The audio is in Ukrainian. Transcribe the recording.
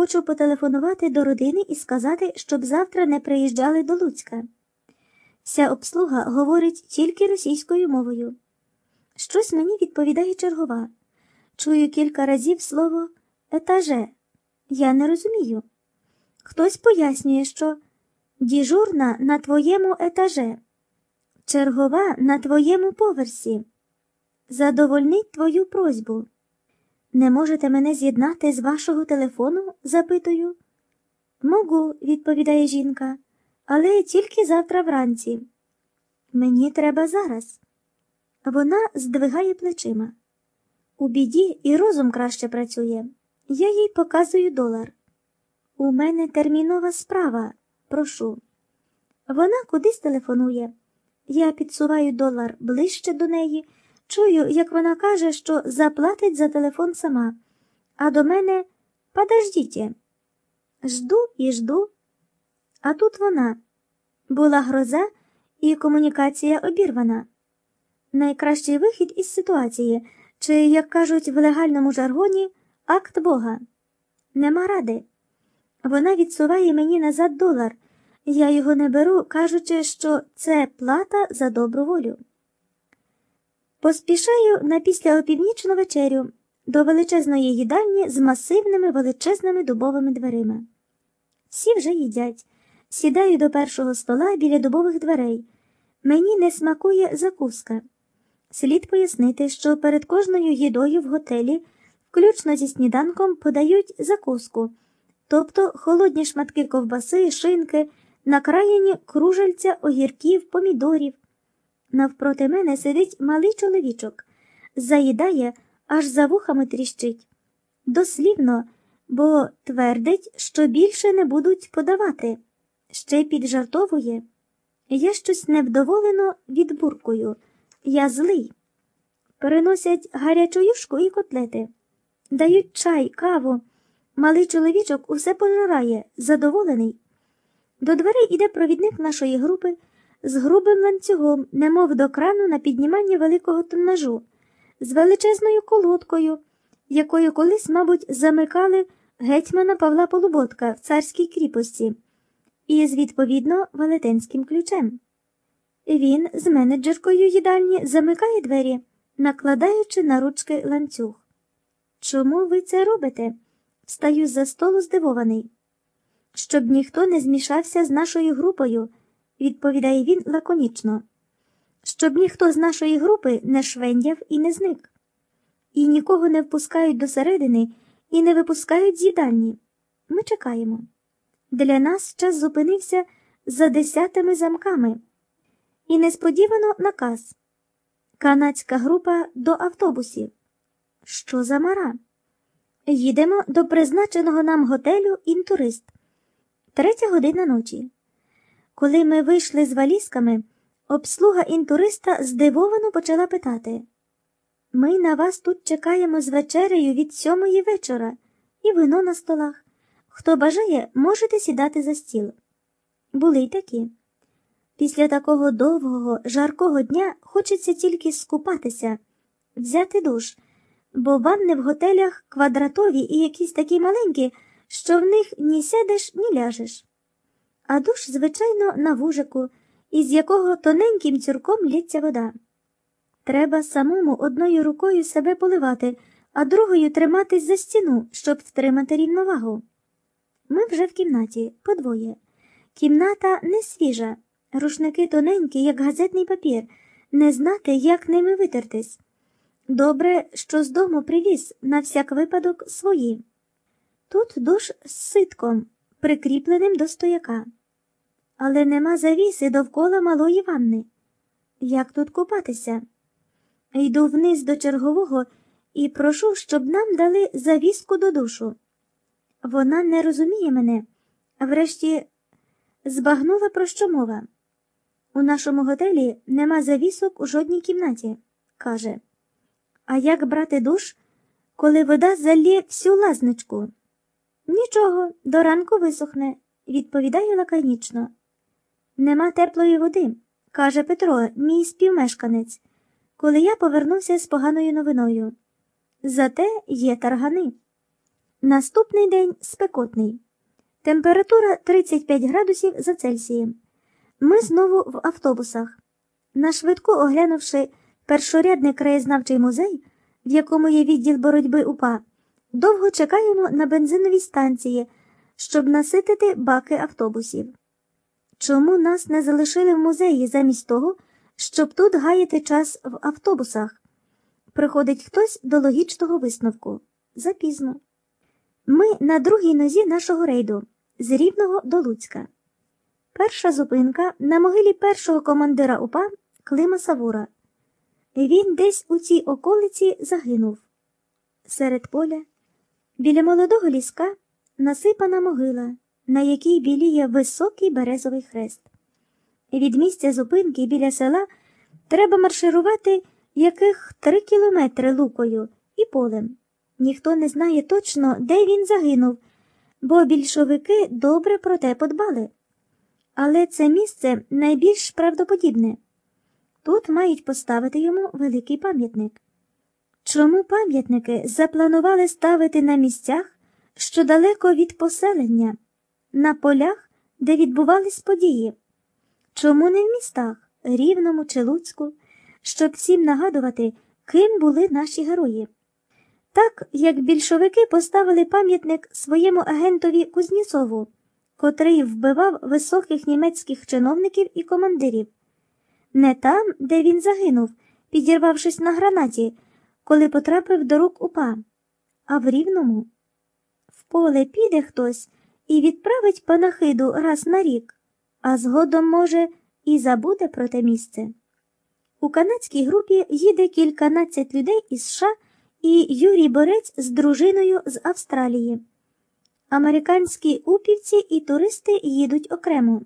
хочу потелефонувати до родини і сказати, щоб завтра не приїжджали до Луцька. Вся обслуга говорить тільки російською мовою. Щось мені відповідає чергова. Чую кілька разів слово етаже. Я не розумію. Хтось пояснює, що діжурна на твоєму етаже, чергова на твоєму поверсі. Задовольнить твою просьбу. Не можете мене з'єднати з вашого телефону? запитую. Могу, відповідає жінка, але тільки завтра вранці. Мені треба зараз. Вона здвигає плечима. У біді і розум краще працює. Я їй показую долар. У мене термінова справа, прошу. Вона кудись телефонує. Я підсуваю долар ближче до неї. Чую, як вона каже, що заплатить за телефон сама, а до мене подождіть. Жду і жду. А тут вона була гроза і комунікація обірвана. Найкращий вихід із ситуації, чи, як кажуть в легальному жаргоні, акт Бога. Нема ради. Вона відсуває мені назад долар. Я його не беру, кажучи, що це плата за добру волю. Поспішаю на післяопівнічну вечерю до величезної їдальні з масивними величезними дубовими дверима. Всі вже їдять. Сідаю до першого стола біля дубових дверей. Мені не смакує закуска. Слід пояснити, що перед кожною їдою в готелі, включно зі сніданком, подають закуску, тобто холодні шматки ковбаси, шинки, накраєні кружельця огірків, помідорів. Навпроти мене сидить малий чоловічок, заїдає, аж за вухами тріщить. Дослівно, бо твердить, що більше не будуть подавати, ще піджартовує. Я щось невдоволено відбуркую. Я злий. Переносять гарячу юшку і котлети, дають чай, каву. Малий чоловічок усе пожирає, задоволений. До дверей іде провідник нашої групи з грубим ланцюгом, немов до крану на піднімання великого тоннажу, з величезною колодкою, якою колись, мабуть, замикали гетьмана Павла Полуботка в царській кріпості, і з відповідно велетенським ключем. Він з менеджеркою їдальні замикає двері, накладаючи на ручки ланцюг. Чому ви це робите? Встаю за столу здивований. Щоб ніхто не змішався з нашою групою відповідає він лаконічно, щоб ніхто з нашої групи не швендяв і не зник, і нікого не впускають до середини і не випускають з їдальні. Ми чекаємо. Для нас час зупинився за десятими замками. І несподівано наказ. Канадська група до автобусів. Що за мара? Їдемо до призначеного нам готелю інтурист. Третя година ночі. Коли ми вийшли з валізками, обслуга інтуриста здивовано почала питати Ми на вас тут чекаємо з вечерею від сьомої вечора, і вино на столах. Хто бажає, можете сідати за стіл. Були й такі. Після такого довгого, жаркого дня хочеться тільки скупатися, взяти душ, бо ванни в готелях квадратові і якісь такі маленькі, що в них ні сядеш, ні ляжеш а душ, звичайно, на вужику, із якого тоненьким цюрком лється вода. Треба самому одною рукою себе поливати, а другою триматись за стіну, щоб втримати рівновагу. Ми вже в кімнаті, подвоє. Кімната не свіжа, рушники тоненькі, як газетний папір, не знати, як ними витертись. Добре, що з дому привіз на всяк випадок свої. Тут душ з ситком, прикріпленим до стояка але нема завіси довкола малої ванни. Як тут купатися? Йду вниз до чергового і прошу, щоб нам дали завіску до душу. Вона не розуміє мене, а врешті збагнула про що мова. У нашому готелі нема завісок у жодній кімнаті, каже. А як брати душ, коли вода залє всю лазничку? Нічого, до ранку висохне, відповідає лаконічно. Нема теплої води, каже Петро, мій співмешканець, коли я повернувся з поганою новиною. Зате є таргани. Наступний день спекотний. Температура 35 градусів за Цельсієм. Ми знову в автобусах. На швидко оглянувши першорядний краєзнавчий музей, в якому є відділ боротьби УПА, довго чекаємо на бензиновій станції, щоб наситити баки автобусів. Чому нас не залишили в музеї замість того, щоб тут гаяти час в автобусах? Приходить хтось до логічного висновку. Запізно. Ми на другій нозі нашого рейду з Рівного до Луцька. Перша зупинка на могилі першого командира УПА Клима Савура. Він десь у цій околиці загинув. Серед поля, біля молодого ліска, насипана могила, на якій біліє високий березовий хрест. Від місця зупинки біля села треба марширувати яких три кілометри лукою і полем. Ніхто не знає точно, де він загинув, бо більшовики добре про те подбали. Але це місце найбільш правдоподібне. Тут мають поставити йому великий пам'ятник. Чому пам'ятники запланували ставити на місцях, що далеко від поселення, на полях, де відбувались події? Чому не в містах, Рівному чи Луцьку, щоб всім нагадувати, ким були наші герої? Так, як більшовики поставили пам'ятник своєму агентові Кузнєцову, котрий вбивав високих німецьких чиновників і командирів, не там, де він загинув, підірвавшись на гранаті, коли потрапив до рук упа, а в рівному. В поле піде хтось і відправить панахиду раз на рік, а згодом, може, і забуде про те місце. У канадській групі їде кільканадцять людей із США і Юрій Борець з дружиною з Австралії. Американські упівці і туристи їдуть окремо.